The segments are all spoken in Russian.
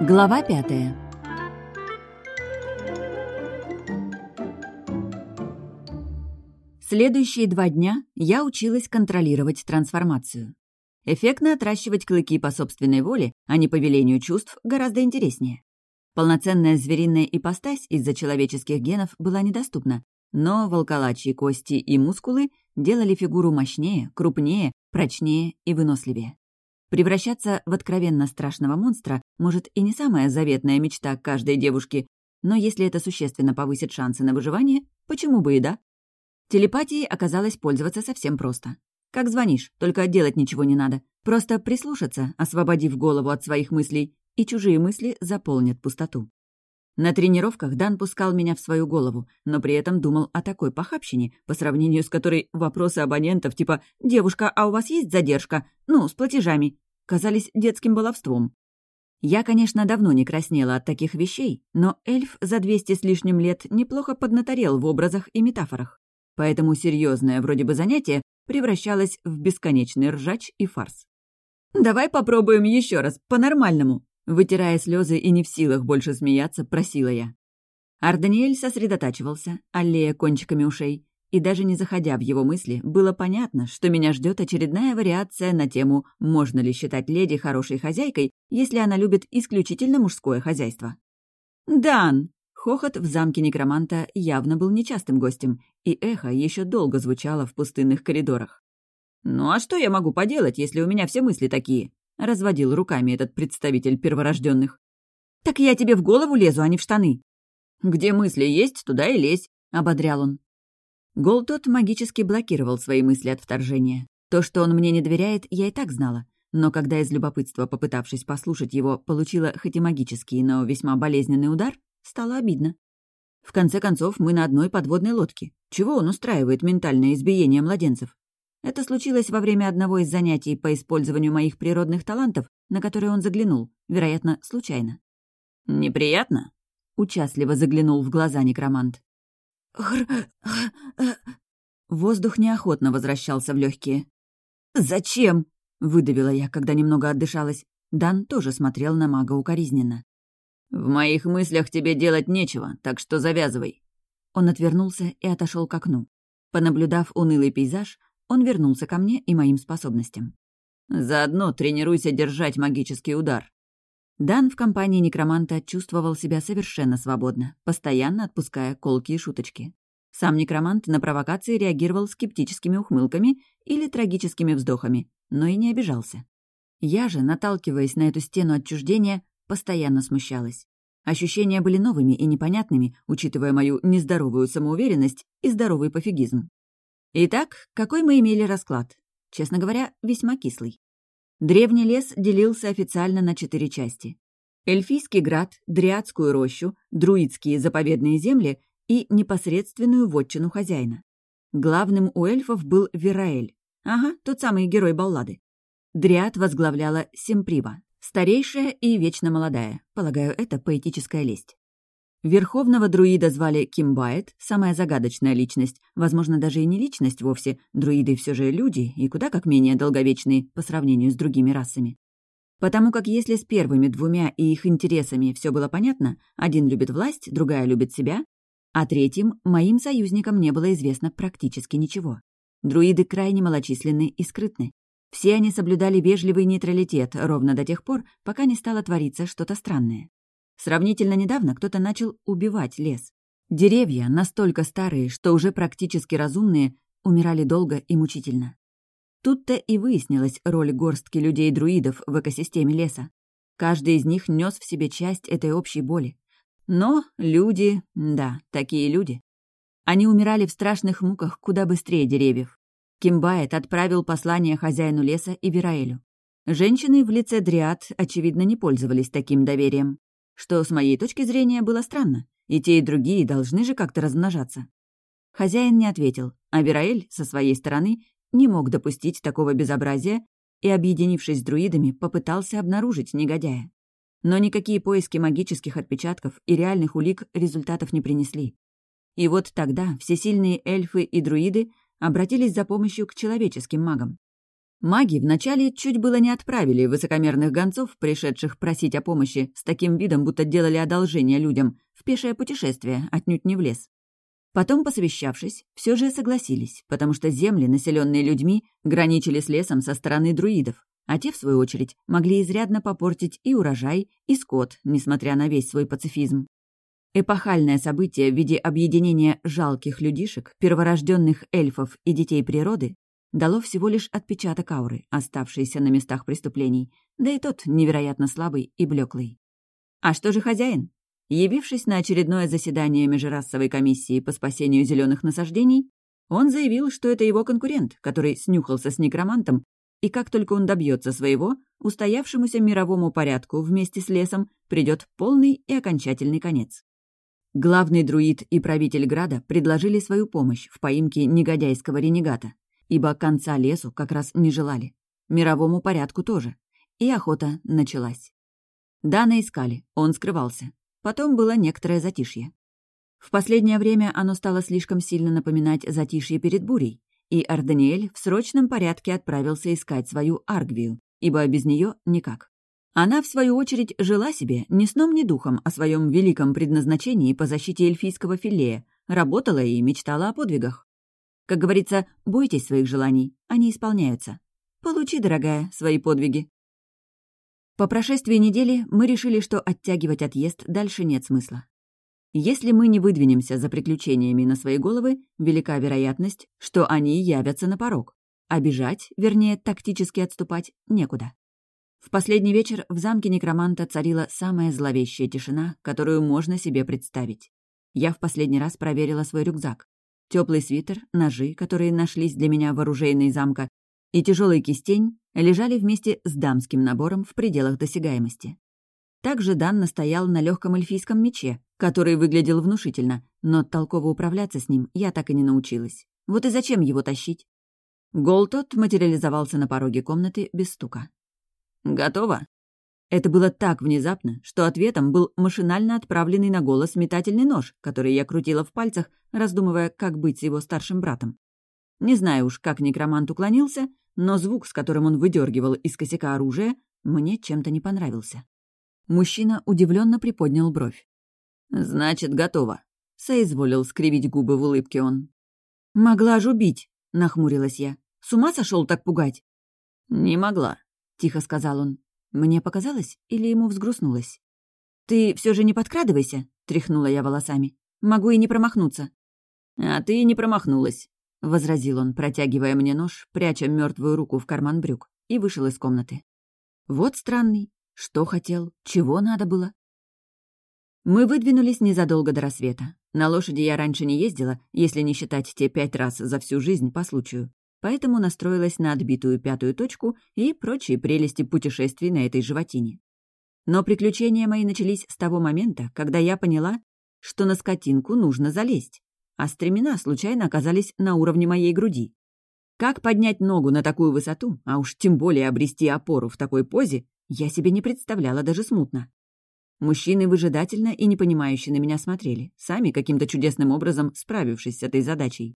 Глава пятая. Следующие два дня я училась контролировать трансформацию. Эффектно отращивать клыки по собственной воле, а не по велению чувств, гораздо интереснее. Полноценная звериная ипостась из-за человеческих генов была недоступна, но волколачьи кости и мускулы делали фигуру мощнее, крупнее, прочнее и выносливее. Превращаться в откровенно страшного монстра может и не самая заветная мечта каждой девушки, но если это существенно повысит шансы на выживание, почему бы и да? Телепатией оказалось пользоваться совсем просто. Как звонишь, только делать ничего не надо. Просто прислушаться, освободив голову от своих мыслей, и чужие мысли заполнят пустоту. На тренировках Дан пускал меня в свою голову, но при этом думал о такой похабщине, по сравнению с которой вопросы абонентов типа «Девушка, а у вас есть задержка? Ну, с платежами?» казались детским баловством. Я, конечно, давно не краснела от таких вещей, но эльф за двести с лишним лет неплохо поднаторел в образах и метафорах поэтому серьезное вроде бы занятие превращалось в бесконечный ржач и фарс. «Давай попробуем еще раз, по-нормальному», вытирая слезы и не в силах больше смеяться, просила я. Арданиэль сосредотачивался, аллея кончиками ушей, и даже не заходя в его мысли, было понятно, что меня ждет очередная вариация на тему «Можно ли считать леди хорошей хозяйкой, если она любит исключительно мужское хозяйство?» «Дан!» Хохот в замке некроманта явно был нечастым гостем, и эхо еще долго звучало в пустынных коридорах. «Ну а что я могу поделать, если у меня все мысли такие?» — разводил руками этот представитель перворожденных. «Так я тебе в голову лезу, а не в штаны». «Где мысли есть, туда и лезь», — ободрял он. Гол тот магически блокировал свои мысли от вторжения. То, что он мне не доверяет, я и так знала. Но когда из любопытства, попытавшись послушать его, получила хоть и магический, но весьма болезненный удар, Стало обидно. В конце концов, мы на одной подводной лодке. Чего он устраивает ментальное избиение младенцев? Это случилось во время одного из занятий по использованию моих природных талантов, на которые он заглянул, вероятно, случайно. «Неприятно?» — участливо заглянул в глаза некромант. Воздух неохотно возвращался в легкие. «Зачем?» — выдавила я, когда немного отдышалась. Дан тоже смотрел на мага укоризненно. «В моих мыслях тебе делать нечего, так что завязывай». Он отвернулся и отошел к окну. Понаблюдав унылый пейзаж, он вернулся ко мне и моим способностям. «Заодно тренируйся держать магический удар». Дан в компании некроманта чувствовал себя совершенно свободно, постоянно отпуская колки и шуточки. Сам некромант на провокации реагировал скептическими ухмылками или трагическими вздохами, но и не обижался. Я же, наталкиваясь на эту стену отчуждения, постоянно смущалась. Ощущения были новыми и непонятными, учитывая мою нездоровую самоуверенность и здоровый пофигизм. Итак, какой мы имели расклад? Честно говоря, весьма кислый. Древний лес делился официально на четыре части. Эльфийский град, Дриадскую рощу, Друидские заповедные земли и непосредственную вотчину хозяина. Главным у эльфов был Вераэль. Ага, тот самый герой баллады. Дриад возглавляла Семприва, Старейшая и вечно молодая. Полагаю, это поэтическая лесть. Верховного друида звали Кимбайт, самая загадочная личность, возможно, даже и не личность вовсе, друиды все же люди и куда как менее долговечные по сравнению с другими расами. Потому как если с первыми двумя и их интересами все было понятно, один любит власть, другая любит себя, а третьим, моим союзникам не было известно практически ничего. Друиды крайне малочисленны и скрытны. Все они соблюдали вежливый нейтралитет ровно до тех пор, пока не стало твориться что-то странное. Сравнительно недавно кто-то начал убивать лес. Деревья, настолько старые, что уже практически разумные, умирали долго и мучительно. Тут-то и выяснилась роль горстки людей-друидов в экосистеме леса. Каждый из них нес в себе часть этой общей боли. Но люди, да, такие люди. Они умирали в страшных муках куда быстрее деревьев. Кимбайт отправил послание хозяину леса и Вераэлю. Женщины в лице Дриад, очевидно, не пользовались таким доверием. Что, с моей точки зрения, было странно. И те, и другие должны же как-то размножаться. Хозяин не ответил, а Вераэль, со своей стороны, не мог допустить такого безобразия и, объединившись с друидами, попытался обнаружить негодяя. Но никакие поиски магических отпечатков и реальных улик результатов не принесли. И вот тогда всесильные эльфы и друиды обратились за помощью к человеческим магам. Маги вначале чуть было не отправили высокомерных гонцов, пришедших просить о помощи, с таким видом, будто делали одолжение людям, в пешее путешествие, отнюдь не в лес. Потом, посовещавшись, все же согласились, потому что земли, населенные людьми, граничили с лесом со стороны друидов, а те, в свою очередь, могли изрядно попортить и урожай, и скот, несмотря на весь свой пацифизм. Эпохальное событие в виде объединения жалких людишек, перворожденных эльфов и детей природы дало всего лишь отпечаток ауры, оставшийся на местах преступлений, да и тот невероятно слабый и блеклый. А что же хозяин? Явившись на очередное заседание межрасовой комиссии по спасению зеленых насаждений, он заявил, что это его конкурент, который снюхался с некромантом, и как только он добьется своего, устоявшемуся мировому порядку вместе с лесом придет полный и окончательный конец. Главный друид и правитель Града предложили свою помощь в поимке негодяйского ренегата, ибо конца лесу как раз не желали. Мировому порядку тоже. И охота началась. Дана искали, он скрывался. Потом было некоторое затишье. В последнее время оно стало слишком сильно напоминать затишье перед бурей, и Арданиэль в срочном порядке отправился искать свою Аргвию, ибо без нее никак. Она, в свою очередь, жила себе ни сном, ни духом о своем великом предназначении по защите эльфийского филея, работала и мечтала о подвигах. Как говорится, бойтесь своих желаний, они исполняются. Получи, дорогая, свои подвиги. По прошествии недели мы решили, что оттягивать отъезд дальше нет смысла. Если мы не выдвинемся за приключениями на свои головы, велика вероятность, что они явятся на порог. А вернее, тактически отступать, некуда. В последний вечер в замке некроманта царила самая зловещая тишина, которую можно себе представить. Я в последний раз проверила свой рюкзак. Теплый свитер, ножи, которые нашлись для меня в оружейной замка, и тяжелый кистень лежали вместе с дамским набором в пределах досягаемости. Также Дан настоял на легком эльфийском мече, который выглядел внушительно, но толково управляться с ним я так и не научилась. Вот и зачем его тащить? Голтот материализовался на пороге комнаты без стука. «Готово?» Это было так внезапно, что ответом был машинально отправленный на голос метательный нож, который я крутила в пальцах, раздумывая, как быть с его старшим братом. Не знаю уж, как некромант уклонился, но звук, с которым он выдергивал из косяка оружие, мне чем-то не понравился. Мужчина удивленно приподнял бровь. «Значит, готово», — соизволил скривить губы в улыбке он. «Могла ж убить», — нахмурилась я. «С ума сошел так пугать?» «Не могла», — тихо сказал он. Мне показалось, или ему взгрустнулось? «Ты все же не подкрадывайся», — тряхнула я волосами. «Могу и не промахнуться». «А ты и не промахнулась», — возразил он, протягивая мне нож, пряча мертвую руку в карман брюк, и вышел из комнаты. «Вот странный. Что хотел? Чего надо было?» Мы выдвинулись незадолго до рассвета. На лошади я раньше не ездила, если не считать те пять раз за всю жизнь по случаю поэтому настроилась на отбитую пятую точку и прочие прелести путешествий на этой животине. Но приключения мои начались с того момента, когда я поняла, что на скотинку нужно залезть, а стремена случайно оказались на уровне моей груди. Как поднять ногу на такую высоту, а уж тем более обрести опору в такой позе, я себе не представляла даже смутно. Мужчины выжидательно и непонимающе на меня смотрели, сами каким-то чудесным образом справившись с этой задачей.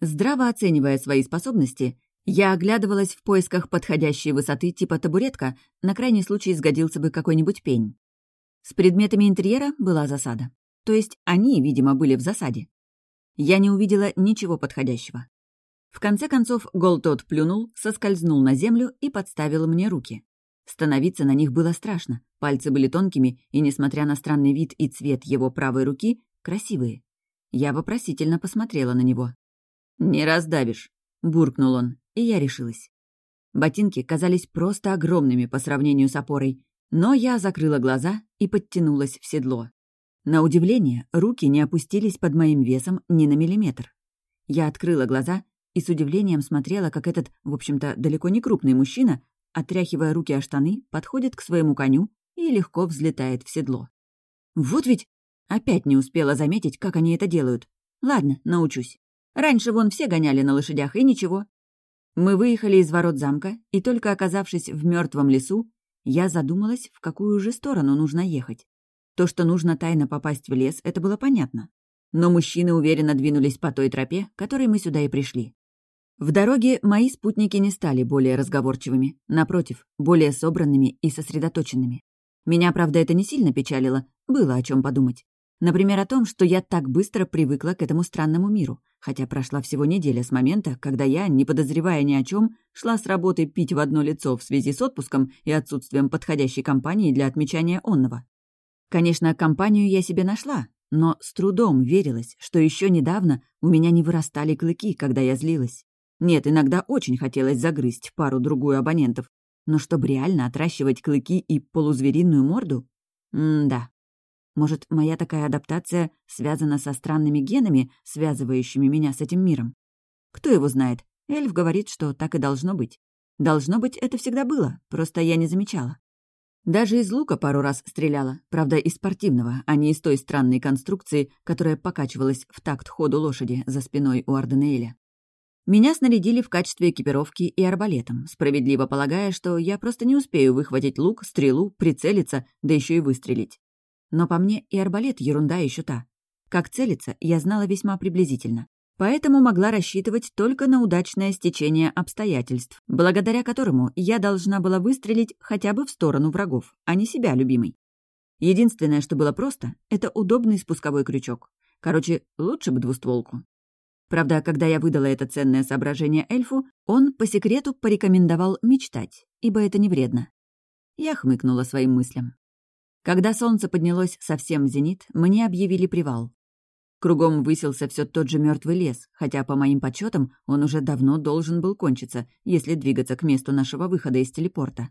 Здраво оценивая свои способности, я оглядывалась в поисках подходящей высоты типа табуретка, на крайний случай сгодился бы какой-нибудь пень. С предметами интерьера была засада. То есть они, видимо, были в засаде. Я не увидела ничего подходящего. В конце концов, Голтот плюнул, соскользнул на землю и подставил мне руки. Становиться на них было страшно. Пальцы были тонкими, и, несмотря на странный вид и цвет его правой руки, красивые. Я вопросительно посмотрела на него. «Не раздавишь», — буркнул он, и я решилась. Ботинки казались просто огромными по сравнению с опорой, но я закрыла глаза и подтянулась в седло. На удивление, руки не опустились под моим весом ни на миллиметр. Я открыла глаза и с удивлением смотрела, как этот, в общем-то, далеко не крупный мужчина, отряхивая руки о штаны, подходит к своему коню и легко взлетает в седло. Вот ведь опять не успела заметить, как они это делают. Ладно, научусь. Раньше вон все гоняли на лошадях, и ничего. Мы выехали из ворот замка, и только оказавшись в мертвом лесу, я задумалась, в какую же сторону нужно ехать. То, что нужно тайно попасть в лес, это было понятно. Но мужчины уверенно двинулись по той тропе, которой мы сюда и пришли. В дороге мои спутники не стали более разговорчивыми, напротив, более собранными и сосредоточенными. Меня, правда, это не сильно печалило, было о чем подумать. Например, о том, что я так быстро привыкла к этому странному миру, хотя прошла всего неделя с момента, когда я, не подозревая ни о чем, шла с работы пить в одно лицо в связи с отпуском и отсутствием подходящей компании для отмечания онного. Конечно, компанию я себе нашла, но с трудом верилось, что еще недавно у меня не вырастали клыки, когда я злилась. Нет, иногда очень хотелось загрызть пару-другую абонентов, но чтобы реально отращивать клыки и полузвериную морду? М-да. Может, моя такая адаптация связана со странными генами, связывающими меня с этим миром? Кто его знает? Эльф говорит, что так и должно быть. Должно быть, это всегда было, просто я не замечала. Даже из лука пару раз стреляла, правда, из спортивного, а не из той странной конструкции, которая покачивалась в такт ходу лошади за спиной у Арденеэля. Меня снарядили в качестве экипировки и арбалетом, справедливо полагая, что я просто не успею выхватить лук, стрелу, прицелиться, да еще и выстрелить. Но по мне и арбалет ерунда еще та. Как целиться, я знала весьма приблизительно. Поэтому могла рассчитывать только на удачное стечение обстоятельств, благодаря которому я должна была выстрелить хотя бы в сторону врагов, а не себя любимой. Единственное, что было просто, это удобный спусковой крючок. Короче, лучше бы двустволку. Правда, когда я выдала это ценное соображение эльфу, он по секрету порекомендовал мечтать, ибо это не вредно. Я хмыкнула своим мыслям. Когда солнце поднялось совсем в зенит, мне объявили привал. Кругом высился все тот же мертвый лес, хотя, по моим подсчетам, он уже давно должен был кончиться, если двигаться к месту нашего выхода из телепорта.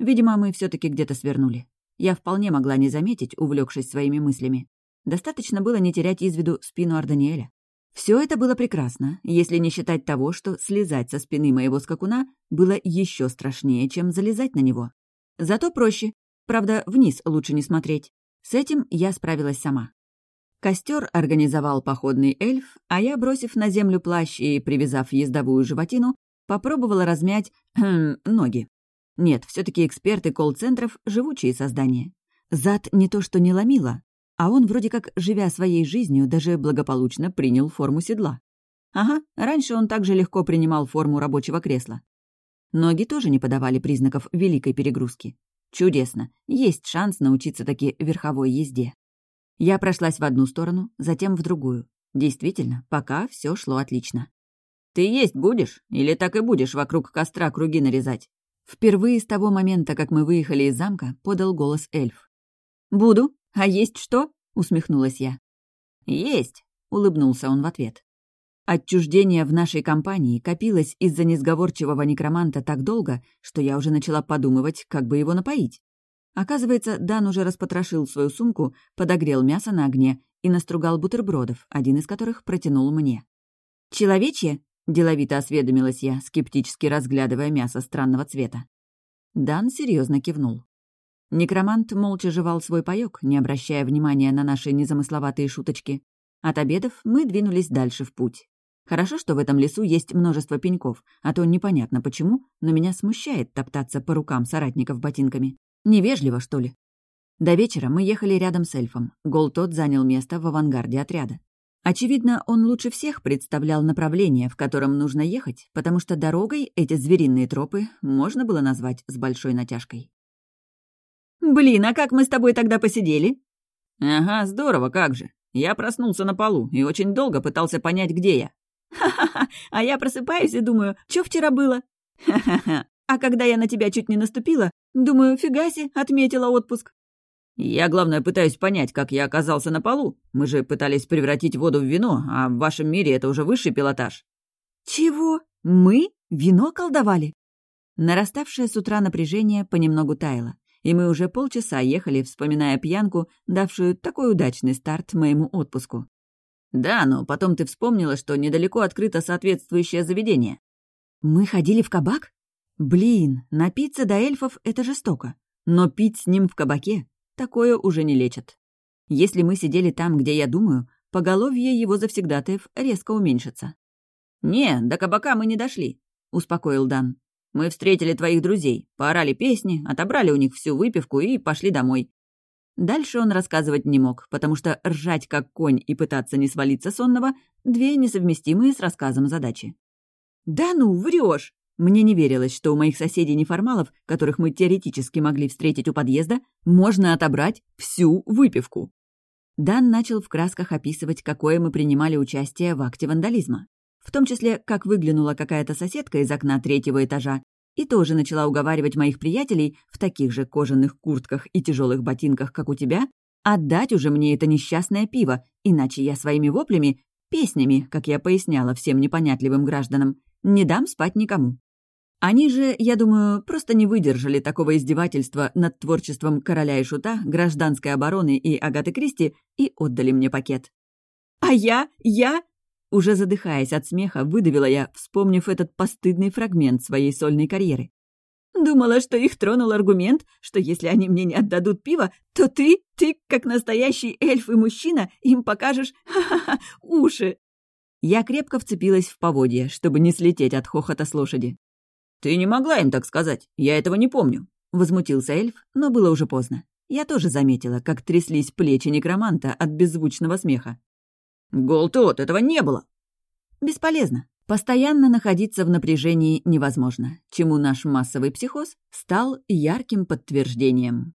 Видимо, мы все таки где-то свернули. Я вполне могла не заметить, увлекшись своими мыслями. Достаточно было не терять из виду спину Арданиэля. Все это было прекрасно, если не считать того, что слезать со спины моего скакуна было еще страшнее, чем залезать на него. Зато проще. Правда, вниз лучше не смотреть. С этим я справилась сама. Костер организовал походный эльф, а я, бросив на землю плащ и привязав ездовую животину, попробовала размять хм, ноги. Нет, все таки эксперты колл-центров — живучие создания. Зад не то что не ломило, а он вроде как, живя своей жизнью, даже благополучно принял форму седла. Ага, раньше он также легко принимал форму рабочего кресла. Ноги тоже не подавали признаков великой перегрузки. Чудесно, есть шанс научиться таки верховой езде. Я прошлась в одну сторону, затем в другую. Действительно, пока все шло отлично. «Ты есть будешь? Или так и будешь вокруг костра круги нарезать?» Впервые с того момента, как мы выехали из замка, подал голос эльф. «Буду», «А есть что?» — усмехнулась я. «Есть», — улыбнулся он в ответ. Отчуждение в нашей компании копилось из-за несговорчивого некроманта так долго, что я уже начала подумывать, как бы его напоить. Оказывается, Дан уже распотрошил свою сумку, подогрел мясо на огне и настругал бутербродов, один из которых протянул мне. «Человечье?» — деловито осведомилась я, скептически разглядывая мясо странного цвета. Дан серьезно кивнул. Некромант молча жевал свой паёк, не обращая внимания на наши незамысловатые шуточки. От обедов мы двинулись дальше в путь. Хорошо, что в этом лесу есть множество пеньков, а то непонятно почему, но меня смущает топтаться по рукам соратников ботинками. Невежливо, что ли? До вечера мы ехали рядом с эльфом. Гол тот занял место в авангарде отряда. Очевидно, он лучше всех представлял направление, в котором нужно ехать, потому что дорогой эти звериные тропы можно было назвать с большой натяжкой. «Блин, а как мы с тобой тогда посидели?» «Ага, здорово, как же. Я проснулся на полу и очень долго пытался понять, где я». «Ха-ха-ха, а я просыпаюсь и думаю, что вчера было?» «Ха-ха-ха, а когда я на тебя чуть не наступила, думаю, фигаси, отметила отпуск». «Я, главное, пытаюсь понять, как я оказался на полу. Мы же пытались превратить воду в вино, а в вашем мире это уже высший пилотаж». «Чего? Мы? Вино колдовали?» Нараставшее с утра напряжение понемногу таяло и мы уже полчаса ехали, вспоминая пьянку, давшую такой удачный старт моему отпуску. «Да, но потом ты вспомнила, что недалеко открыто соответствующее заведение». «Мы ходили в кабак? Блин, напиться до эльфов — это жестоко. Но пить с ним в кабаке — такое уже не лечат. Если мы сидели там, где я думаю, поголовье его завсегдатаев резко уменьшится». «Не, до кабака мы не дошли», — успокоил Дан. Мы встретили твоих друзей, поорали песни, отобрали у них всю выпивку и пошли домой. Дальше он рассказывать не мог, потому что ржать как конь и пытаться не свалиться сонного — две несовместимые с рассказом задачи. «Да ну, врешь! Мне не верилось, что у моих соседей-неформалов, которых мы теоретически могли встретить у подъезда, можно отобрать всю выпивку. Дан начал в красках описывать, какое мы принимали участие в акте вандализма. В том числе, как выглянула какая-то соседка из окна третьего этажа и тоже начала уговаривать моих приятелей в таких же кожаных куртках и тяжелых ботинках, как у тебя, отдать уже мне это несчастное пиво, иначе я своими воплями, песнями, как я поясняла всем непонятливым гражданам, не дам спать никому. Они же, я думаю, просто не выдержали такого издевательства над творчеством короля и шута, гражданской обороны и Агаты Кристи и отдали мне пакет. «А я? Я?» Уже задыхаясь от смеха, выдавила я, вспомнив этот постыдный фрагмент своей сольной карьеры. Думала, что их тронул аргумент, что если они мне не отдадут пиво, то ты, ты, как настоящий эльф и мужчина, им покажешь, ха-ха-ха, уши. Я крепко вцепилась в поводье, чтобы не слететь от хохота с лошади. «Ты не могла им так сказать, я этого не помню», — возмутился эльф, но было уже поздно. Я тоже заметила, как тряслись плечи некроманта от беззвучного смеха. «Гол тот, этого не было!» «Бесполезно. Постоянно находиться в напряжении невозможно, чему наш массовый психоз стал ярким подтверждением.